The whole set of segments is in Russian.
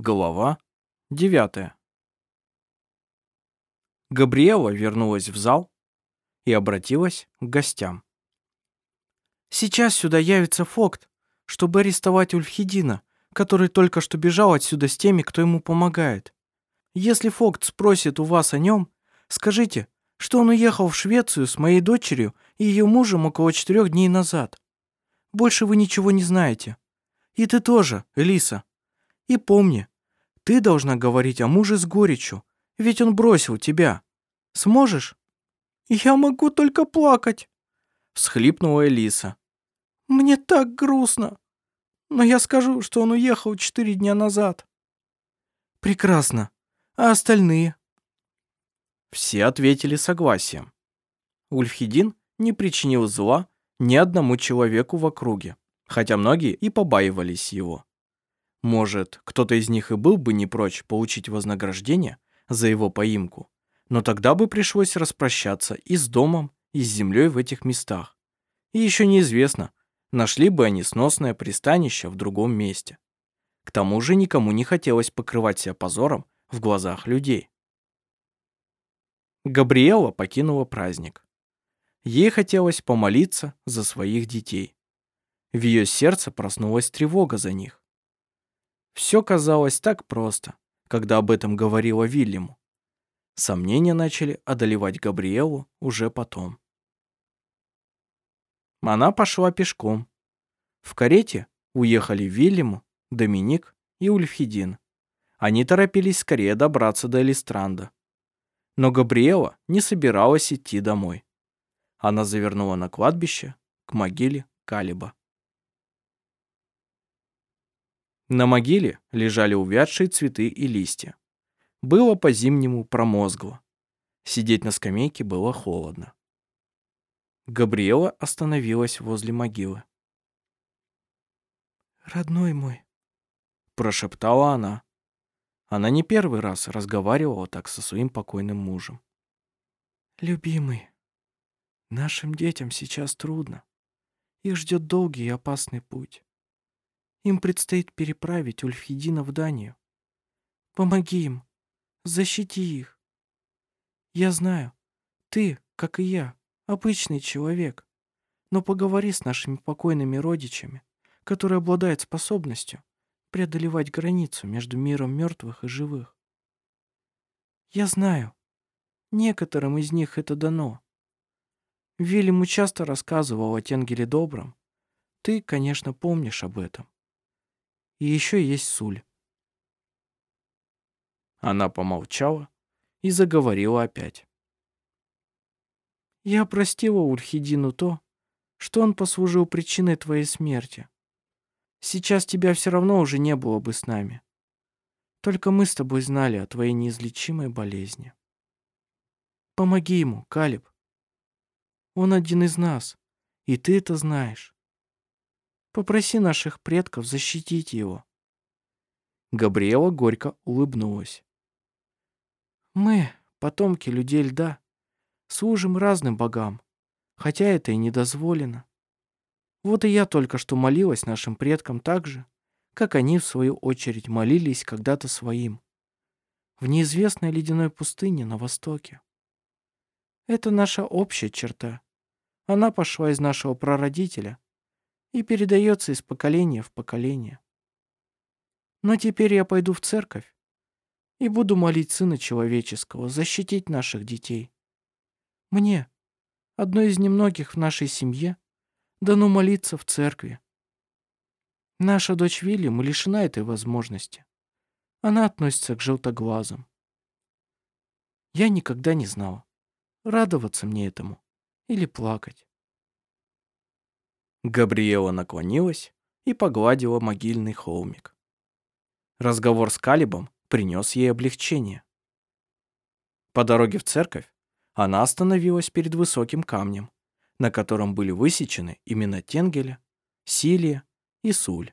Глава 9. Габриэла вернулась в зал и обратилась к гостям. «Сейчас сюда явится Фокт, чтобы арестовать Ульфхедина, который только что бежал отсюда с теми, кто ему помогает. Если Фокт спросит у вас о нем, скажите, что он уехал в Швецию с моей дочерью и ее мужем около четырех дней назад. Больше вы ничего не знаете. И ты тоже, Элиса. И помни, ты должна говорить о муже с горечью, ведь он бросил тебя. Сможешь? Я могу только плакать, всхлипнула Элиса. Мне так грустно. Но я скажу, что он уехал четыре дня назад. Прекрасно. А остальные? Все ответили согласием. Ульфхедин не причинил зла ни одному человеку в округе, хотя многие и побаивались его. Может, кто-то из них и был бы не прочь получить вознаграждение за его поимку, но тогда бы пришлось распрощаться и с домом, и с землей в этих местах. И еще неизвестно, нашли бы они сносное пристанище в другом месте. К тому же никому не хотелось покрывать себя позором в глазах людей. Габриэла покинула праздник. Ей хотелось помолиться за своих детей. В ее сердце проснулась тревога за них. Все казалось так просто, когда об этом говорила Вильяму. Сомнения начали одолевать Габриэлу уже потом. Она пошла пешком. В карете уехали Вильяму, Доминик и Ульфхедин. Они торопились скорее добраться до Элистранда. Но Габриэла не собиралась идти домой. Она завернула на кладбище к могиле Калиба. На могиле лежали увядшие цветы и листья. Было по-зимнему промозгло. Сидеть на скамейке было холодно. Габриэла остановилась возле могилы. «Родной мой», — прошептала она. Она не первый раз разговаривала так со своим покойным мужем. «Любимый, нашим детям сейчас трудно. Их ждет долгий и опасный путь. Им предстоит переправить Ульфхедина в Данию. Помоги им, защити их. Я знаю, ты, как и я, обычный человек, но поговори с нашими покойными родичами, которые обладают способностью преодолевать границу между миром мертвых и живых. Я знаю, некоторым из них это дано. Вильяму часто рассказывал о Тенгеле Добром. Ты, конечно, помнишь об этом. И еще есть Суль. Она помолчала и заговорила опять. Я простила Ульхидину то, что он послужил причиной твоей смерти. Сейчас тебя все равно уже не было бы с нами. Только мы с тобой знали о твоей неизлечимой болезни. Помоги ему, Калиб. Он один из нас, и ты это знаешь. Попроси наших предков защитить его. Габриэла горько улыбнулась. Мы, потомки людей льда, служим разным богам, хотя это и не дозволено. Вот и я только что молилась нашим предкам так же, как они, в свою очередь, молились когда-то своим. В неизвестной ледяной пустыне на востоке. Это наша общая черта. Она пошла из нашего прародителя и передается из поколения в поколение. Но теперь я пойду в церковь и буду молить Сына Человеческого защитить наших детей. Мне, одной из немногих в нашей семье, дано молиться в церкви. Наша дочь Вильям лишена этой возможности. Она относится к желтоглазым. Я никогда не знала, радоваться мне этому или плакать. Габриэла наклонилась и погладила могильный холмик. Разговор с Калибом принес ей облегчение. По дороге в церковь она остановилась перед высоким камнем, на котором были высечены имена Тенгеля, Силия и Суль.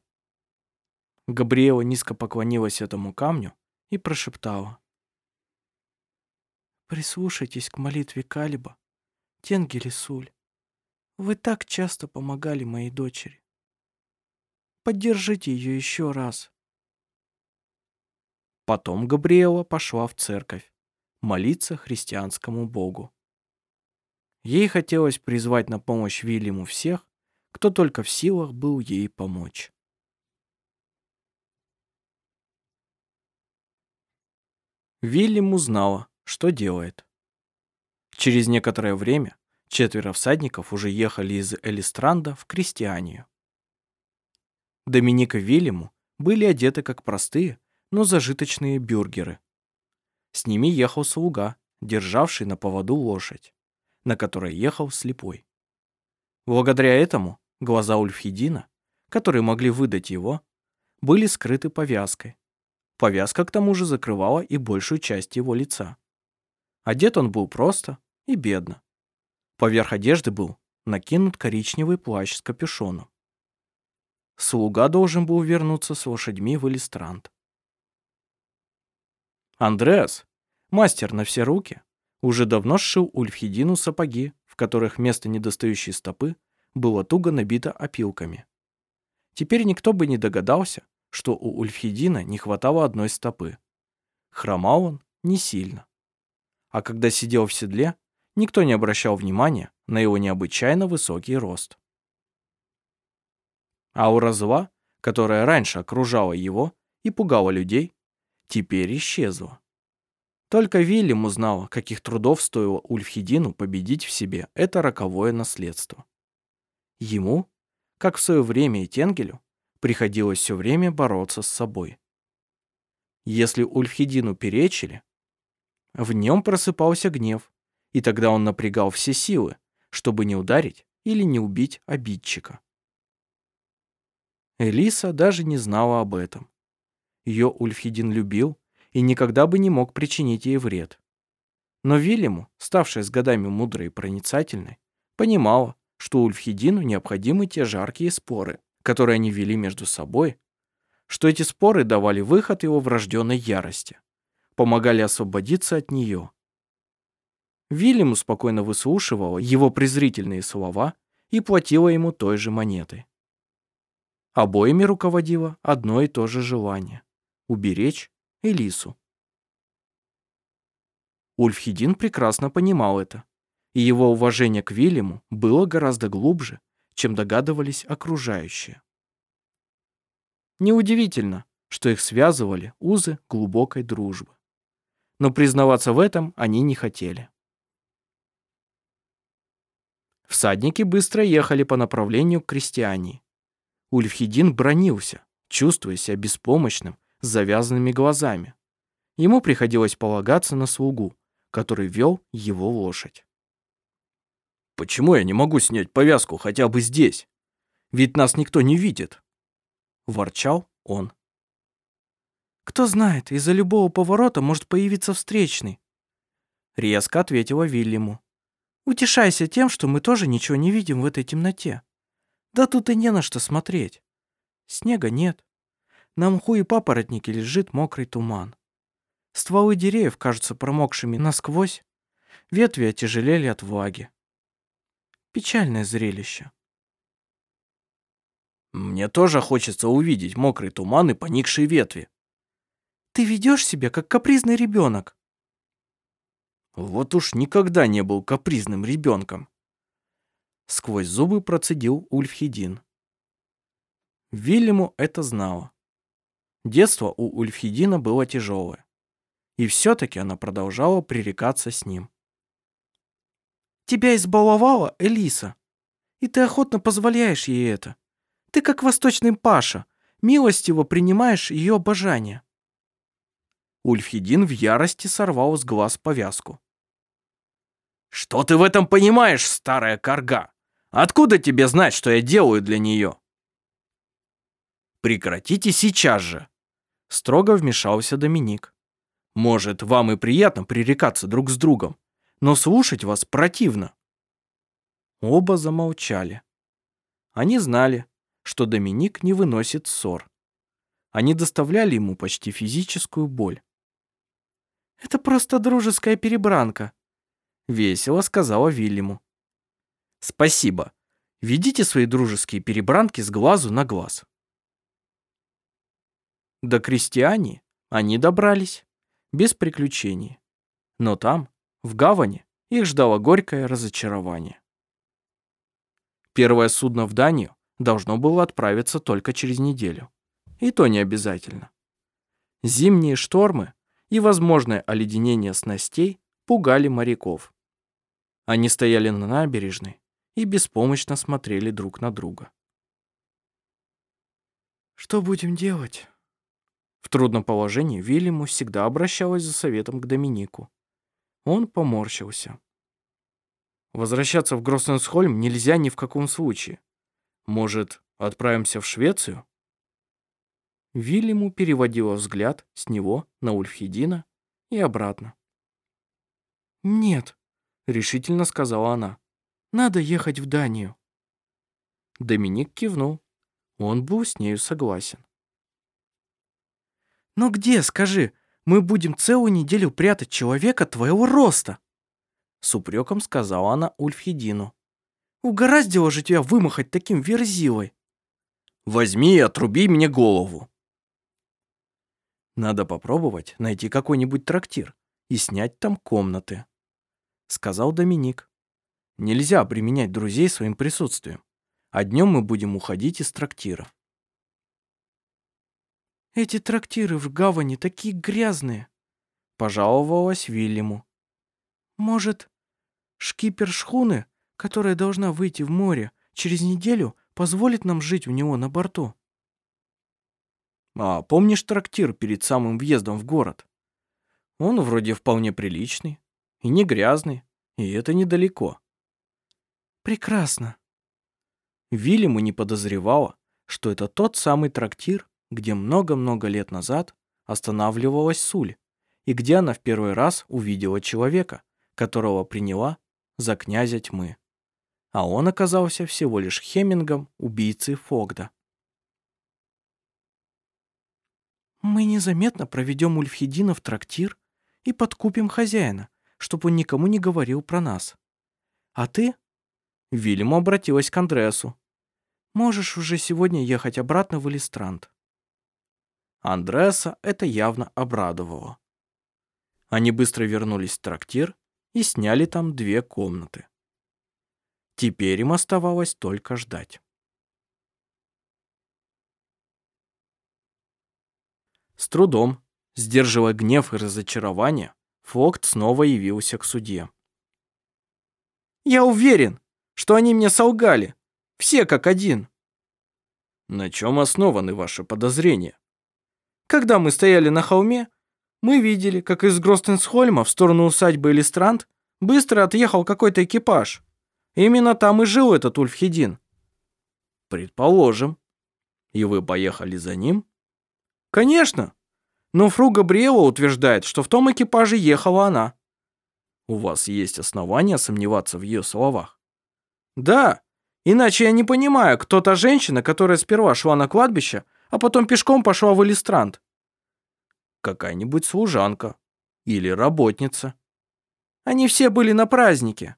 Габриэла низко поклонилась этому камню и прошептала. «Прислушайтесь к молитве Калиба, Тенгель и Суль. Вы так часто помогали моей дочери. Поддержите ее еще раз. Потом Габриэла пошла в церковь молиться христианскому богу. Ей хотелось призвать на помощь Вильяму всех, кто только в силах был ей помочь. Вильям узнала, что делает. Через некоторое время четверо всадников уже ехали из Элистранда в Кристианию. Доминик и Вильяму были одеты как простые, но зажиточные бюргеры. С ними ехал слуга, державший на поводу лошадь, на которой ехал слепой. Благодаря этому глаза Ульфхедина, которые могли выдать его, были скрыты повязкой. Повязка к тому же закрывала и большую часть его лица. Одет он был просто и бедно. Поверх одежды был накинут коричневый плащ с капюшоном. Слуга должен был вернуться с лошадьми в Элистранд. Андреас, мастер на все руки, уже давно сшил Ульфхедину сапоги, в которых вместо недостающей стопы было туго набито опилками. Теперь никто бы не догадался, что у Ульфхедина не хватало одной стопы. Хромал он не сильно. А когда сидел в седле, никто не обращал внимания на его необычайно высокий рост. Аура зла, которая раньше окружала его и пугала людей, теперь исчезла. Только Вильям узнал, каких трудов стоило Ульфхедину победить в себе это роковое наследство. Ему, как в свое время и Тенгелю, приходилось все время бороться с собой. Если Ульфхедину перечили, в нем просыпался гнев, и тогда он напрягал все силы, чтобы не ударить или не убить обидчика. Элиса даже не знала об этом. Ее Ульфхедин любил и никогда бы не мог причинить ей вред. Но Вильяму, ставшая с годами мудрой и проницательной, понимала, что Ульфхедину необходимы те жаркие споры, которые они вели между собой, что эти споры давали выход его врожденной ярости, помогали освободиться от нее. Вильяму спокойно выслушивала его презрительные слова и платила ему той же монетой. Обоими руководило одно и то же желание уберечь Элису. Ульфхедин прекрасно понимал это, и его уважение к Вильяму было гораздо глубже, чем догадывались окружающие. Неудивительно, что их связывали узы глубокой дружбы. Но признаваться в этом они не хотели. Всадники быстро ехали по направлению к крестьяне. Ульфхедин бронился, чувствуя себя беспомощным с завязанными глазами. Ему приходилось полагаться на слугу, который вел его лошадь. «Почему я не могу снять повязку хотя бы здесь? Ведь нас никто не видит!» Ворчал он. «Кто знает, из-за любого поворота может появиться встречный», резко ответила Вильяму. «Утешайся тем, что мы тоже ничего не видим в этой темноте. Да тут и не на что смотреть. Снега нет. На мху и папоротнике лежит мокрый туман. Стволы деревьев кажутся промокшими насквозь, ветви отяжелели от влаги. Печальное зрелище. Мне тоже хочется увидеть мокрый туман и поникшие ветви. Ты ведешь себя, как капризный ребенок. Вот уж никогда не был капризным ребенком. Сквозь зубы процедил Ульфхедин. Вильяму это знала. Детство у Ульфхедина было тяжелое. И все-таки она продолжала пререкаться с ним. «Тебя избаловала Элиса, и ты охотно позволяешь ей это. Ты как восточный паша, милостиво принимаешь ее обожание». Ульфхедин в ярости сорвал с глаз повязку. «Что ты в этом понимаешь, старая корга? Откуда тебе знать, что я делаю для нее?» «Прекратите сейчас же!» Строго вмешался Доминик. «Может, вам и приятно пререкаться друг с другом, но слушать вас противно». Оба замолчали. Они знали, что Доминик не выносит ссор. Они доставляли ему почти физическую боль. «Это просто дружеская перебранка», — весело сказала Вильяму. «Спасибо. Ведите свои дружеские перебранки с глазу на глаз». До крестьяне Они добрались без приключений. Но там, в гавани, их ждало горькое разочарование. Первое судно в Данию должно было отправиться только через неделю. И то не обязательно. Зимние штормы и возможное оледенение снастей пугали моряков. Они стояли на набережной и беспомощно смотрели друг на друга. «Что будем делать?» В трудном положении Вильяму всегда обращалась за советом к Доминику. Он поморщился. Возвращаться в Гроссенсхольм нельзя ни в каком случае. Может, отправимся в Швецию? Вильяму переводила взгляд с него на Ульфхедина и обратно. «Нет», — решительно сказала она, — «надо ехать в Данию». Доминик кивнул. Он был с нею согласен. «Но где, скажи, мы будем целую неделю прятать человека твоего роста?» С упреком сказала она Ульфхедину. «Угораздило же тебя вымахать таким верзилой!» «Возьми и отруби мне голову!» «Надо попробовать найти какой-нибудь трактир и снять там комнаты», сказал Доминик. «Нельзя применять друзей своим присутствием, а днем мы будем уходить из трактира». «Эти трактиры в гавани такие грязные», — пожаловалась Вильяму. «Может, шкипер шхуны, которая должна выйти в море через неделю, позволит нам жить у него на борту?» «А помнишь трактир перед самым въездом в город? Он вроде вполне приличный и не грязный, и это недалеко». «Прекрасно». Вильяму не подозревала, что это тот самый трактир, где много-много лет назад останавливалась Суль, и где она в первый раз увидела человека, которого приняла за князя тьмы. А он оказался всего лишь Хемингом, убийцей Фогда. «Мы незаметно проведем Ульфхедина в трактир и подкупим хозяина, чтобы он никому не говорил про нас. А ты?» Вильяму обратилась к Андреасу. «Можешь уже сегодня ехать обратно в Элистранд». Андреаса это явно обрадовало. Они быстро вернулись в трактир и сняли там две комнаты. Теперь им оставалось только ждать. С трудом, сдерживая гнев и разочарование, Фокт снова явился к судье. «Я уверен, что они мне солгали. Все как один». «На чем основаны ваши подозрения?» Когда мы стояли на холме, мы видели, как из Гростенсхольма в сторону усадьбы Элистранд быстро отъехал какой-то экипаж. Именно там и жил этот Ульфхедин. Предположим. И вы поехали за ним? Конечно. Но фру Габриэла утверждает, что в том экипаже ехала она. У вас есть основания сомневаться в ее словах? Да. Иначе я не понимаю, кто та женщина, которая сперва шла на кладбище, а потом пешком пошла в Элистрант. Какая-нибудь служанка или работница. Они все были на празднике.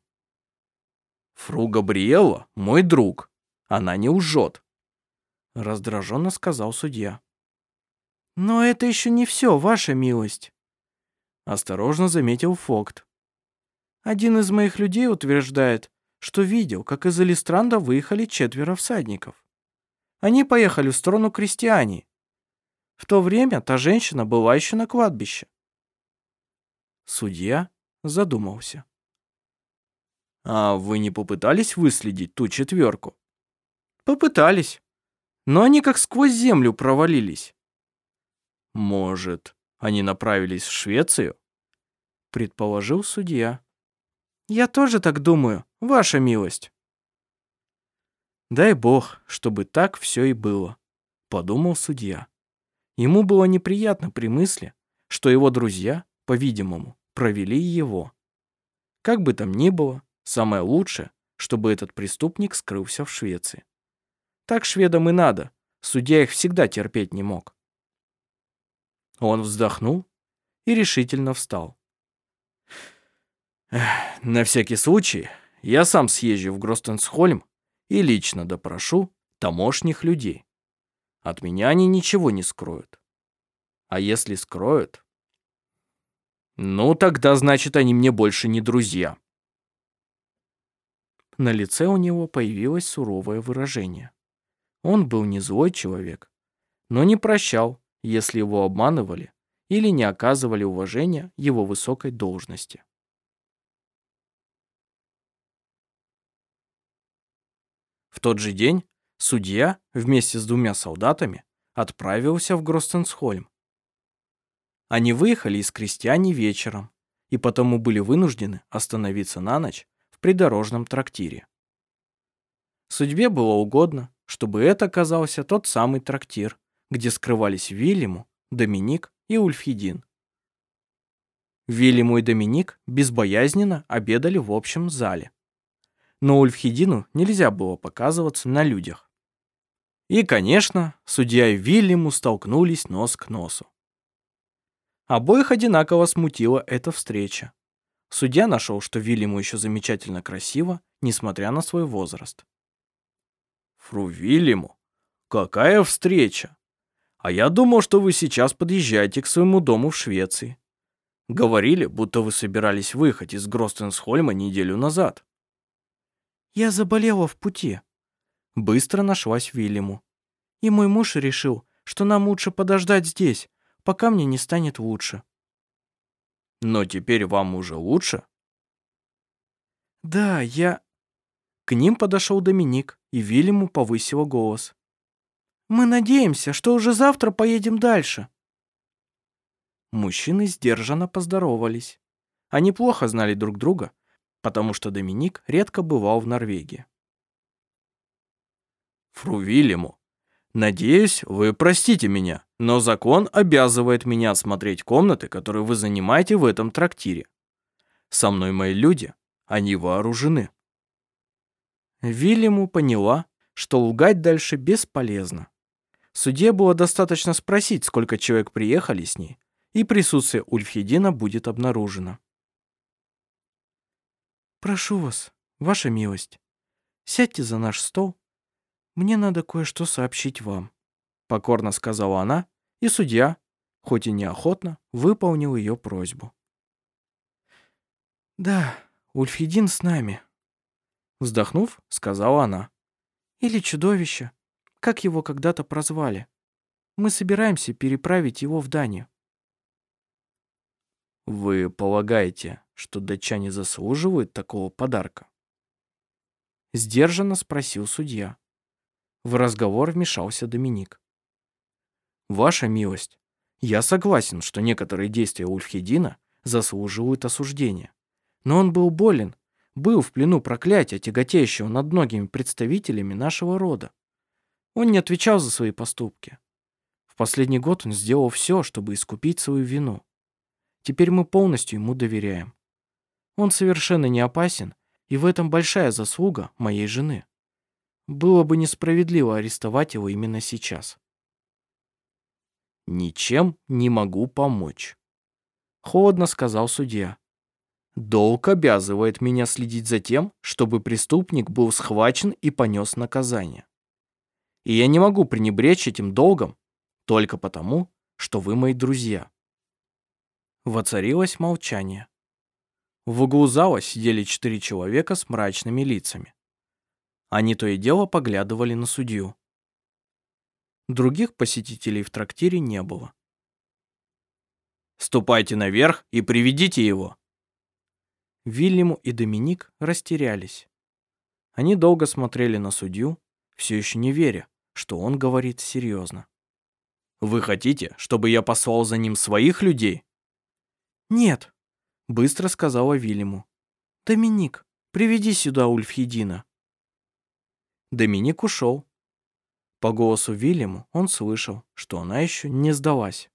Фру Габриэлла – мой друг. Она не лжет. Раздраженно сказал судья. Но это еще не все, ваша милость. Осторожно заметил Фокт. Один из моих людей утверждает, что видел, как из Элистранда выехали четверо всадников. Они поехали в сторону крестьяне. В то время та женщина была еще на кладбище. Судья задумался. «А вы не попытались выследить ту четверку?» «Попытались, но они как сквозь землю провалились». «Может, они направились в Швецию?» предположил судья. «Я тоже так думаю, ваша милость». Дай бог, чтобы так все и было, подумал судья. Ему было неприятно при мысли, что его друзья, по-видимому, провели его. Как бы там ни было, самое лучшее, чтобы этот преступник скрылся в Швеции. Так шведам и надо, судья их всегда терпеть не мог. Он вздохнул и решительно встал. «На всякий случай я сам съезжу в Гростенсхольм и лично допрошу тамошних людей. От меня они ничего не скроют. А если скроют? Ну, тогда, значит, они мне больше не друзья. На лице у него появилось суровое выражение. Он был не злой человек, но не прощал, если его обманывали или не оказывали уважения его высокой должности. В тот же день судья вместе с двумя солдатами отправился в Гростенсхольм. Они выехали из крестьяне вечером и потому были вынуждены остановиться на ночь в придорожном трактире. Судьбе было угодно, чтобы это оказался тот самый трактир, где скрывались Вильяму, Доминик и Ульфхедин. Вильяму и Доминик безбоязненно обедали в общем зале. Но Ульфхедину нельзя было показываться на людях. И, конечно, судья и Вильяму столкнулись нос к носу. Обоих одинаково смутила эта встреча. Судья нашел, что Вильяму еще замечательно красиво, несмотря на свой возраст. «Фру Вильяму, какая встреча! А я думал, что вы сейчас подъезжаете к своему дому в Швеции. Говорили, будто вы собирались выехать из Гростенсхольма неделю назад». «Я заболела в пути», — быстро нашлась Вильяму. «И мой муж решил, что нам лучше подождать здесь, пока мне не станет лучше». «Но теперь вам уже лучше?» «Да, я...» К ним подошел Доминик, и Вильяму повысила голос. Мы надеемся, что уже завтра поедем дальше». Мужчины сдержанно поздоровались. Они плохо знали друг друга, потому что Доминик редко бывал в Норвегии. «Фру Вильяму, надеюсь, вы простите меня, но закон обязывает меня осмотреть комнаты, которые вы занимаете в этом трактире. Со мной мои люди, они вооружены». Вильяму поняла, что лгать дальше бесполезно. Судье было достаточно спросить, сколько человек приехали с ней, и присутствие Ульфхедина будет обнаружено. «Прошу вас, ваша милость, сядьте за наш стол. Мне надо кое-что сообщить вам», — покорно сказала она, и судья, хоть и неохотно, выполнил ее просьбу. «Да, Ульфхедин с нами», — вздохнув, сказала она. «Или чудовище, как его когда-то прозвали. Мы собираемся переправить его в Данию. Вы полагаете, что датчане заслуживают такого подарка? Сдержанно спросил судья. В разговор вмешался Доминик. Ваша милость, я согласен, что некоторые действия Ульфхедина заслуживают осуждения. Но он был болен, был в плену проклятия, тяготеющего над многими представителями нашего рода. Он не отвечал за свои поступки. В последний год он сделал все, чтобы искупить свою вину. Теперь мы полностью ему доверяем. Он совершенно не опасен, и в этом большая заслуга моей жены. Было бы несправедливо арестовать его именно сейчас. «Ничем не могу помочь», — холодно сказал судья. «Долг обязывает меня следить за тем, чтобы преступник был схвачен и понес наказание и я не могу пренебречь этим долгом только потому, что вы мои друзья». Воцарилось молчание. В углу зала сидели четыре человека с мрачными лицами. Они то и дело поглядывали на судью. Других посетителей в трактире не было. «Ступайте наверх и приведите его!» Вильяму и Доминик растерялись. Они долго смотрели на судью, все еще не веря, что он говорит серьезно. «Вы хотите, чтобы я послал за ним своих людей?» «Нет», — быстро сказала Вильяму. «Доминик, приведи сюда Ульфхедина». Доминик ушел. По голосу Вильяму он слышал, что она еще не сдалась.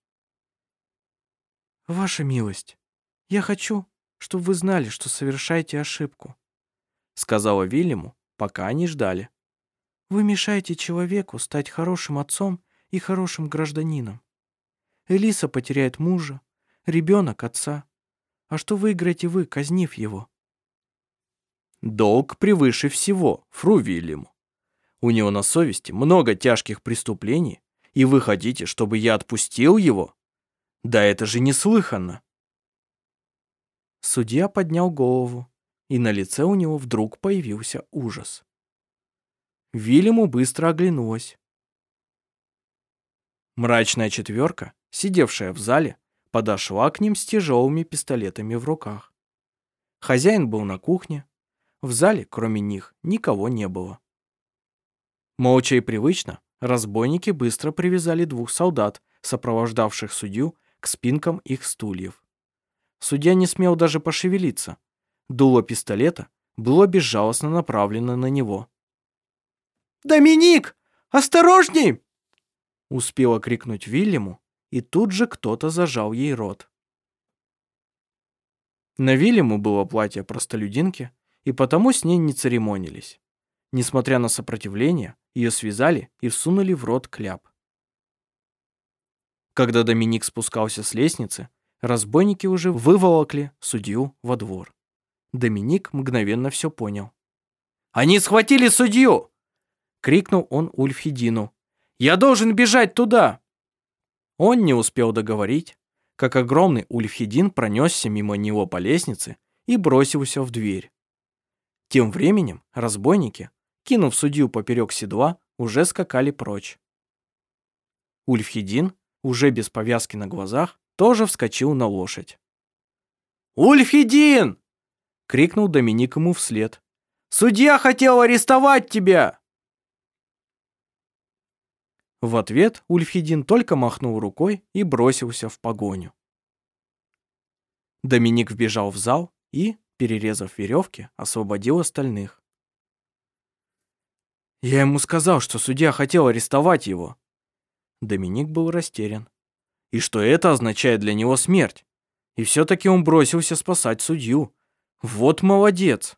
«Ваша милость, я хочу, чтобы вы знали, что совершаете ошибку», сказала Вильяму, пока они ждали. Вы мешаете человеку стать хорошим отцом и хорошим гражданином. Элиса потеряет мужа, ребенок отца. А что выиграете вы, казнив его? Долг превыше всего, фру Вильяму. У него на совести много тяжких преступлений, и вы хотите, чтобы я отпустил его? Да это же неслыханно. Судья поднял голову, и на лице у него вдруг появился ужас. Вильяму быстро оглянулась. Мрачная четверка, сидевшая в зале, подошла к ним с тяжелыми пистолетами в руках. Хозяин был на кухне. В зале, кроме них, никого не было. Молча и привычно разбойники быстро привязали двух солдат, сопровождавших судью, к спинкам их стульев. Судья не смел даже пошевелиться. Дуло пистолета было безжалостно направлено на него. «Доминик! Осторожней!» Успела крикнуть Вильяму, и тут же кто-то зажал ей рот. На Вильяму было платье простолюдинки, и потому с ней не церемонились. Несмотря на сопротивление, ее связали и всунули в рот кляп. Когда Доминик спускался с лестницы, разбойники уже выволокли судью во двор. Доминик мгновенно все понял. «Они схватили судью!» — крикнул он Ульфхедину. «Я должен бежать туда!» Он не успел договорить, как огромный Ульфхедин пронесся мимо него по лестнице и бросился в дверь. Тем временем разбойники, кинув судью поперек седла, уже скакали прочь. Ульфхедин уже без повязки на глазах, тоже вскочил на лошадь. «Ульфидин!» — крикнул Доминик ему вслед. «Судья хотел арестовать тебя!» В ответ Ульфидин только махнул рукой и бросился в погоню. Доминик вбежал в зал и, перерезав веревки, освободил остальных. «Я ему сказал, что судья хотел арестовать его», Доминик был растерян. И что это означает для него смерть? И все-таки он бросился спасать судью. Вот молодец.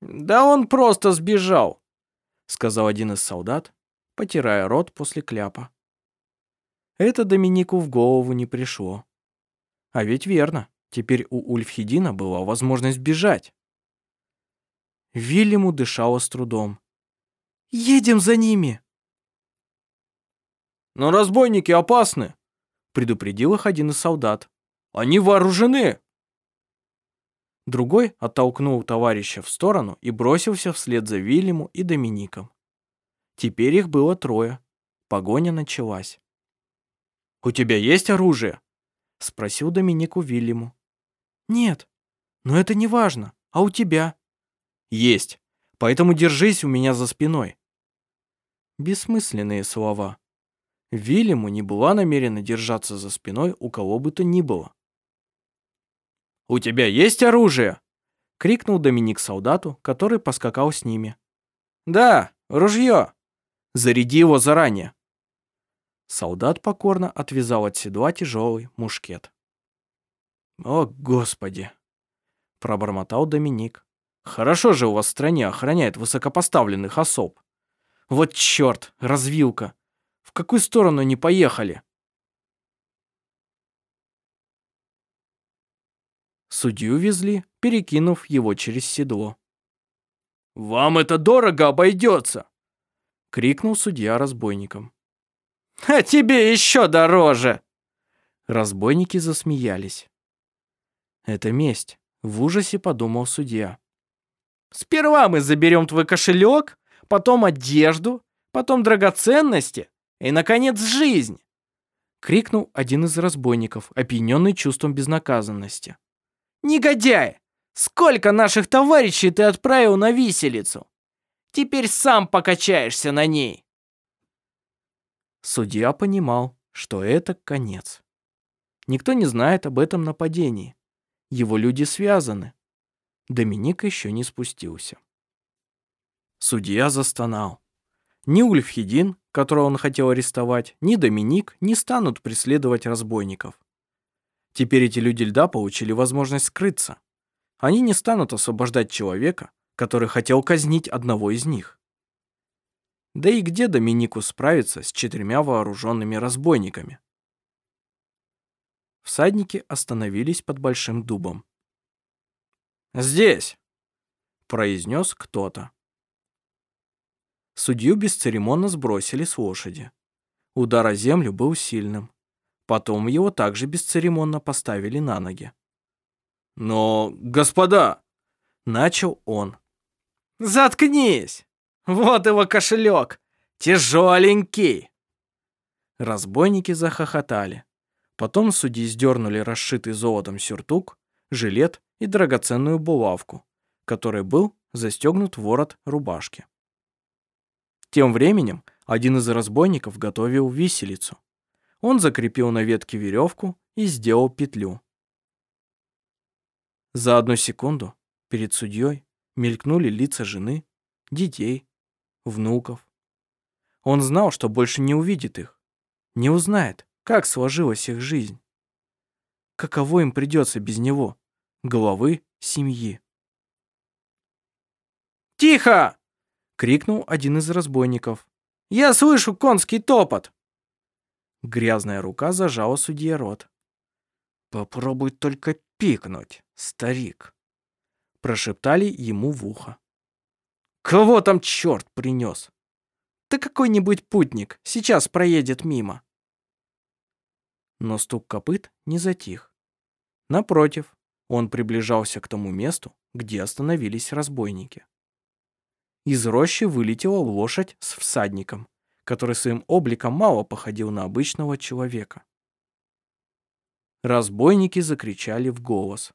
«Да он просто сбежал», — сказал один из солдат, потирая рот после кляпа. Это Доминику в голову не пришло. А ведь верно, теперь у Ульфхедина была возможность бежать. Вильяму дышало с трудом. «Едем за ними!» «Но разбойники опасны», — предупредил их один из солдат. «Они вооружены». Другой оттолкнул товарища в сторону и бросился вслед за Вильяму и Домиником. Теперь их было трое. Погоня началась. «У тебя есть оружие?» — спросил Доминик у Вильяму. «Нет, но это не важно. А у тебя?» «Есть. Поэтому держись у меня за спиной». Бессмысленные слова. Вильяму не была намерена держаться за спиной у кого бы то ни было. «У тебя есть оружие?» — крикнул Доминик солдату, который поскакал с ними. «Да, ружье. Заряди его заранее». Солдат покорно отвязал от седла тяжелый мушкет. «О, Господи!» — пробормотал Доминик. «Хорошо же у вас в стране охраняет высокопоставленных особ. Вот черт, развилка. В какую сторону они поехали? Судью везли, перекинув его через седло. «Вам это дорого обойдется!» — крикнул судья разбойникам. «А тебе еще дороже!» Разбойники засмеялись. «Это месть», — в ужасе подумал судья. «Сперва мы заберем твой кошелек, потом одежду, потом драгоценности, и, наконец, жизнь!» — крикнул один из разбойников, опьяненный чувством безнаказанности. «Негодяй! Сколько наших товарищей ты отправил на виселицу? Теперь сам покачаешься на ней!» Судья понимал, что это конец. Никто не знает об этом нападении. Его люди связаны. Доминик еще не спустился. Судья застонал. Ни Ульфхедин, которого он хотел арестовать, ни Доминик не станут преследовать разбойников. Теперь эти люди льда получили возможность скрыться. Они не станут освобождать человека, который хотел казнить одного из них. Да и где Доминику справиться с четырьмя вооруженными разбойниками? Всадники остановились под большим дубом. «Здесь!» — произнес кто-то. Судью бесцеремонно сбросили с лошади. Удар о землю был сильным. Потом его также бесцеремонно поставили на ноги. «Но, господа!» — начал он. «Заткнись! Вот его кошелек! Тяжеленький!» Разбойники захохотали. Потом судьи сдернули расшитый золотом сюртук, жилет и драгоценную булавку, которой был застегнут ворот рубашки. Тем временем один из разбойников готовил виселицу. Он закрепил на ветке веревку и сделал петлю. За одну секунду перед судьей мелькнули лица жены, детей, внуков. Он знал, что больше не увидит их, не узнает, как сложилась их жизнь. Каково им придется без него, головы семьи. «Тихо!» — крикнул один из разбойников. «Я слышу конский топот!» Грязная рука зажала судье рот. «Попробуй только пикнуть, старик!» Прошептали ему в ухо. «Кого там черт принес?» «Да какой-нибудь путник сейчас проедет мимо!» Но стук копыт не затих. Напротив, он приближался к тому месту, где остановились разбойники. Из рощи вылетела лошадь с всадником, который своим обликом мало походил на обычного человека. Разбойники закричали в голос.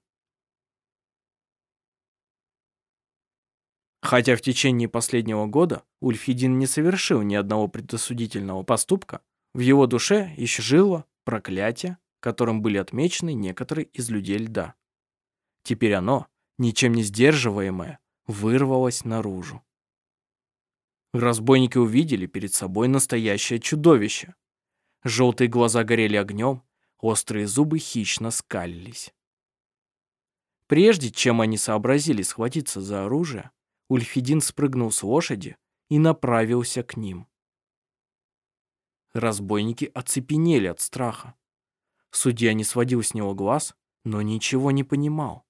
Хотя в течение последнего года Ульфидин не совершил ни одного предосудительного поступка, в его душе еще жило проклятие, которым были отмечены некоторые из людей льда. Теперь оно, ничем не сдерживаемое, вырвалось наружу. Разбойники увидели перед собой настоящее чудовище. Желтые глаза горели огнем, острые зубы хищно скалились. Прежде чем они сообразили схватиться за оружие, Ульфидин спрыгнул с лошади и направился к ним. Разбойники оцепенели от страха. Судья не сводил с него глаз, но ничего не понимал.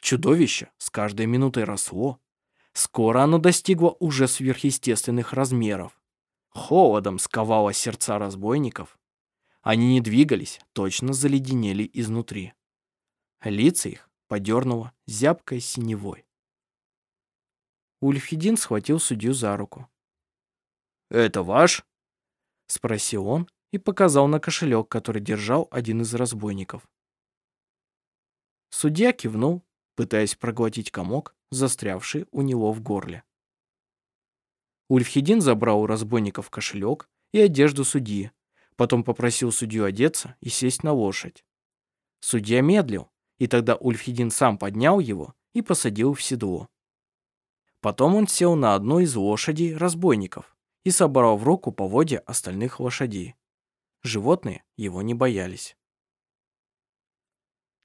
Чудовище с каждой минутой росло, Скоро оно достигло уже сверхъестественных размеров. Холодом сковало сердца разбойников. Они не двигались, точно заледенели изнутри. Лица их подернуло зябкой синевой. Ульфидин схватил судью за руку. «Это ваш?» — спросил он и показал на кошелек, который держал один из разбойников. Судья кивнул, пытаясь проглотить комок, застрявший у него в горле. Ульфхедин забрал у разбойников кошелек и одежду судьи, потом попросил судью одеться и сесть на лошадь. Судья медлил, и тогда Ульфхедин сам поднял его и посадил в седло. Потом он сел на одну из лошадей разбойников и собрал в руку поводья остальных лошадей. Животные его не боялись.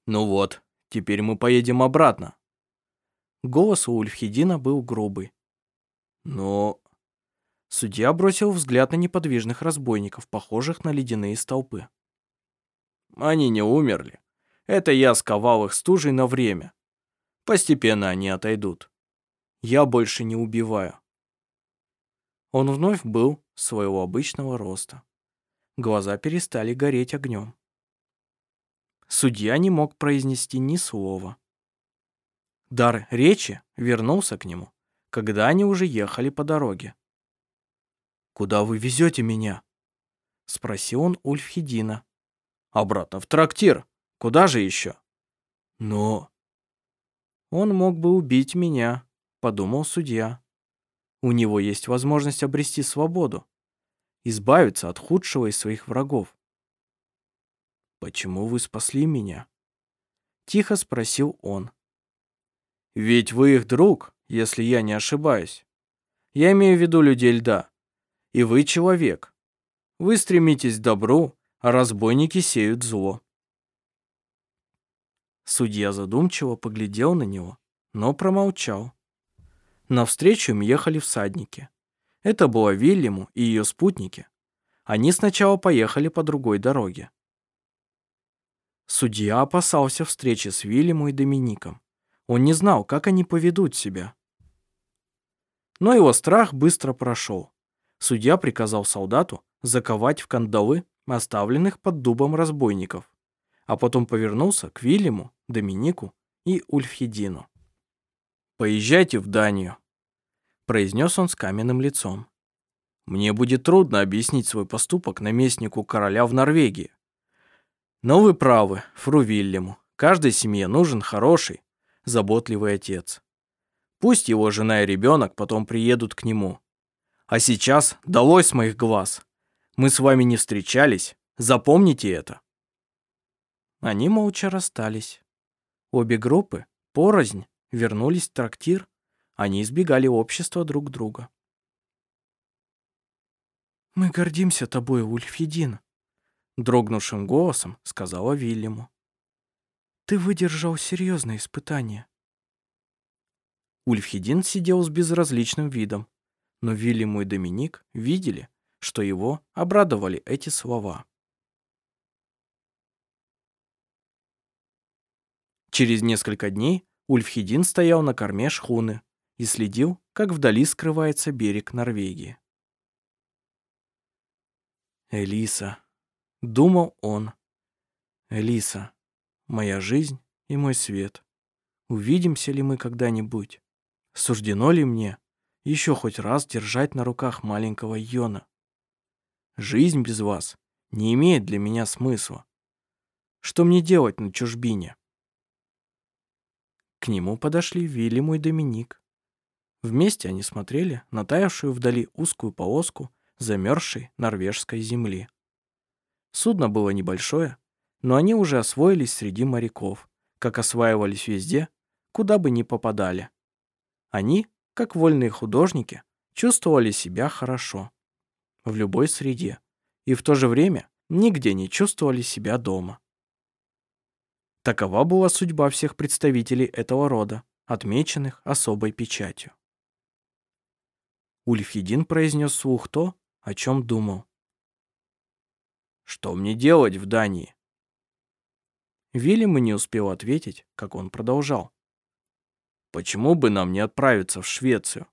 «Ну вот, теперь мы поедем обратно», Голос у Ульфхедина был грубый. Но... Судья бросил взгляд на неподвижных разбойников, похожих на ледяные столпы. Они не умерли. Это я сковал их стужей на время. Постепенно они отойдут. Я больше не убиваю. Он вновь был своего обычного роста. Глаза перестали гореть огнем. Судья не мог произнести ни слова. Дар речи вернулся к нему, когда они уже ехали по дороге. «Куда вы везете меня?» — спросил он Ульфхедина. «Обратно в трактир. Куда же еще?» «Но...» «Он мог бы убить меня», — подумал судья. «У него есть возможность обрести свободу, избавиться от худшего из своих врагов». «Почему вы спасли меня?» Тихо спросил он. Ведь вы их друг, если я не ошибаюсь. Я имею в виду людей льда. И вы человек. Вы стремитесь к добру, а разбойники сеют зло. Судья задумчиво поглядел на него, но промолчал. Навстречу им ехали всадники. Это была Вильяму и ее спутники. Они сначала поехали по другой дороге. Судья опасался встречи с Вильяму и Домиником. Он не знал, как они поведут себя. Но его страх быстро прошел. Судья приказал солдату заковать в кандалы оставленных под дубом разбойников, а потом повернулся к Вильяму, Доминику и Ульфхедину. «Поезжайте в Данию», — произнес он с каменным лицом. «Мне будет трудно объяснить свой поступок наместнику короля в Норвегии. Но вы правы, фру Вильяму, каждой семье нужен хороший, заботливый отец. Пусть его жена и ребенок потом приедут к нему. А сейчас долой с моих глаз. Мы с вами не встречались, запомните это». Они молча расстались. Обе группы, порознь, вернулись в трактир. Они избегали общества друг друга. «Мы гордимся тобой, Ульфедин», — дрогнувшим голосом сказала Вильяму. «Ты выдержал серьезное испытание». Ульфхедин сидел с безразличным видом, но Вильяму и Доминик видели, что его обрадовали эти слова. Через несколько дней Ульфхедин стоял на корме шхуны и следил, как вдали скрывается берег Норвегии. «Элиса», — думал он, — «Элиса, моя жизнь и мой свет. Увидимся ли мы когда-нибудь? Суждено ли мне еще хоть раз держать на руках маленького Йона? Жизнь без вас не имеет для меня смысла. Что мне делать на чужбине?» К нему подошли Вильям и Доминик. Вместе они смотрели на таявшую вдали узкую полоску замерзшей норвежской земли. Судно было небольшое, но они уже освоились среди моряков, как осваивались везде, куда бы ни попадали. Они, как вольные художники, чувствовали себя хорошо в любой среде и в то же время нигде не чувствовали себя дома. Такова была судьба всех представителей этого рода, отмеченных особой печатью. Ульфедин произнес слух то, о чем думал. «Что мне делать в Дании?» Вильям не успел ответить, как он продолжал. «Почему бы нам не отправиться в Швецию?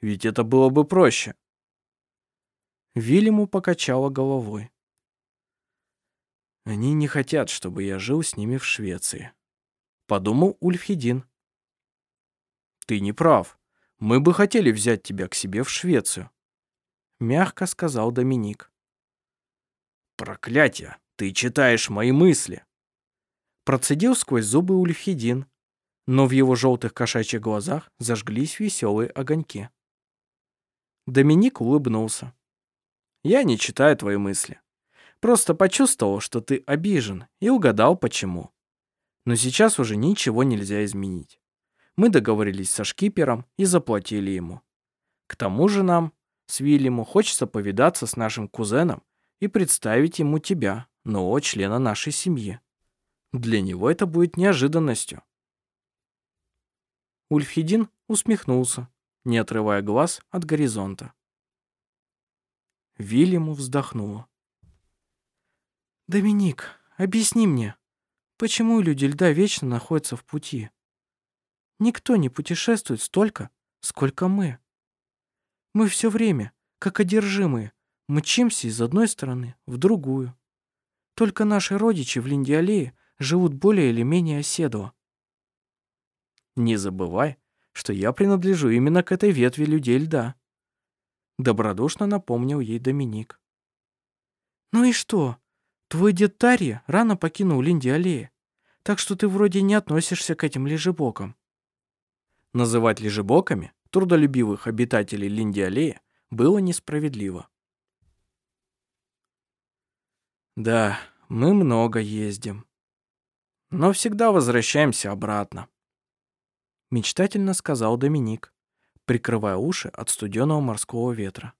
Ведь это было бы проще». Вильяму покачала головой. Они не хотят, чтобы я жил с ними в Швеции. Подумал Ульфхедин. Ты не прав. Мы бы хотели взять тебя к себе в Швецию. Мягко сказал Доминик. Проклятие, ты читаешь мои мысли. Процедил сквозь зубы Ульфхедин, но в его желтых кошачьих глазах зажглись веселые огоньки. Доминик улыбнулся. «Я не читаю твои мысли. Просто почувствовал, что ты обижен, и угадал, почему. Но сейчас уже ничего нельзя изменить. Мы договорились со шкипером и заплатили ему. К тому же нам, с Вильяму, хочется повидаться с нашим кузеном и представить ему тебя, нового члена нашей семьи. Для него это будет неожиданностью. Ульфхедин усмехнулся, не отрывая глаз от горизонта. Вильяму вздохнула. «Доминик, объясни мне, почему люди льда вечно находятся в пути? Никто не путешествует столько, сколько мы. Мы все время, как одержимые, мчимся из одной стороны в другую. Только наши родичи в Линдиалее живут более или менее оседло. Не забывай, что я принадлежу именно к этой ветви людей льда. Добродушно напомнил ей Доминик. Ну и что? Твой дед Тарья рано покинул Линди-аллея, так что ты вроде не относишься к этим лежебокам. Называть лежебоками трудолюбивых обитателей Линди-аллея было несправедливо. Да, мы много ездим, но всегда возвращаемся обратно. Мечтательно сказал Доминик, прикрывая уши от студеного морского ветра.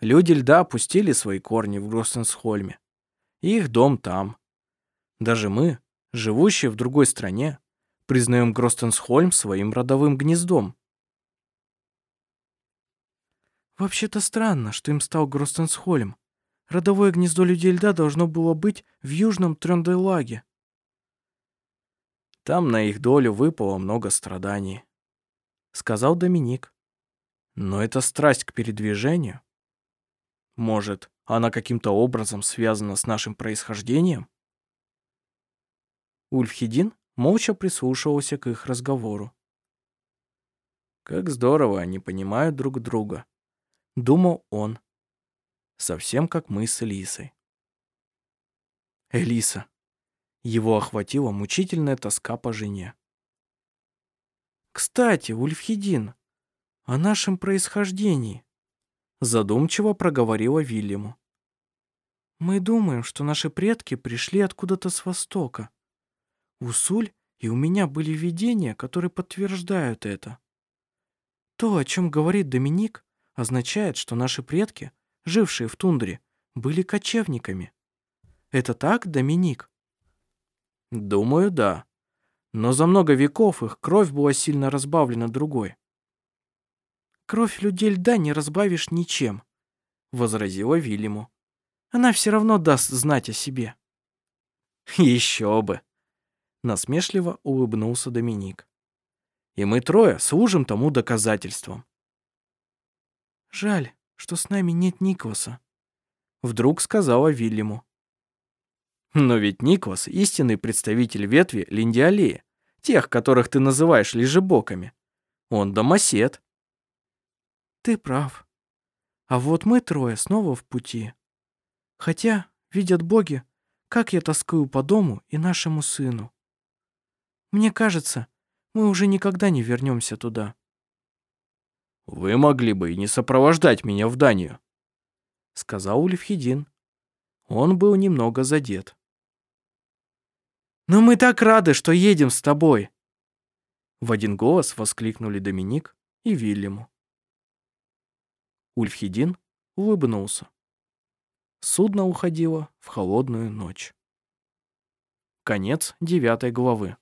Люди льда опустили свои корни в Гроссенсхольме их дом там. Даже мы, живущие в другой стране, признаем Гростенсхольм своим родовым гнездом. Вообще-то странно, что им стал Гростенсхольм. Родовое гнездо людей льда должно было быть в южном Трёнделаге. Там на их долю выпало много страданий, сказал Доминик. Но это страсть к передвижению. Может, Она каким-то образом связана с нашим происхождением? Ульфхедин молча прислушивался к их разговору. Как здорово они понимают друг друга, думал он, совсем как мы с Элисой. Элиса. Его охватила мучительная тоска по жене. «Кстати, Ульфхедин, о нашем происхождении», задумчиво проговорила Вильяму. «Мы думаем, что наши предки пришли откуда-то с востока. У Суль и у меня были видения, которые подтверждают это. То, о чем говорит Доминик, означает, что наши предки, жившие в тундре, были кочевниками. Это так, Доминик? Думаю, да. Но за много веков их кровь была сильно разбавлена другой. Кровь людей льда не разбавишь ничем, возразила Вильяму. Она все равно даст знать о себе. Еще бы, насмешливо улыбнулся Доминик. И мы трое служим тому доказательством. Жаль, что с нами нет Никваса, вдруг сказала Вильяму. Но ведь Никвас — истинный представитель ветви Линдиалеи, тех, которых ты называешь лежебоками. Он домосед. Ты прав. А вот мы трое снова в пути. Хотя, видят боги, как я тоскую по дому и нашему сыну. Мне кажется, мы уже никогда не вернемся туда. Вы могли бы и не сопровождать меня в Данию, сказал Ульфхедин. Он был немного задет. «Но мы так рады, что едем с тобой!» В один голос воскликнули Доминик и Вильяму. Ульфхедин улыбнулся. Судно уходило в холодную ночь. Конец девятой главы.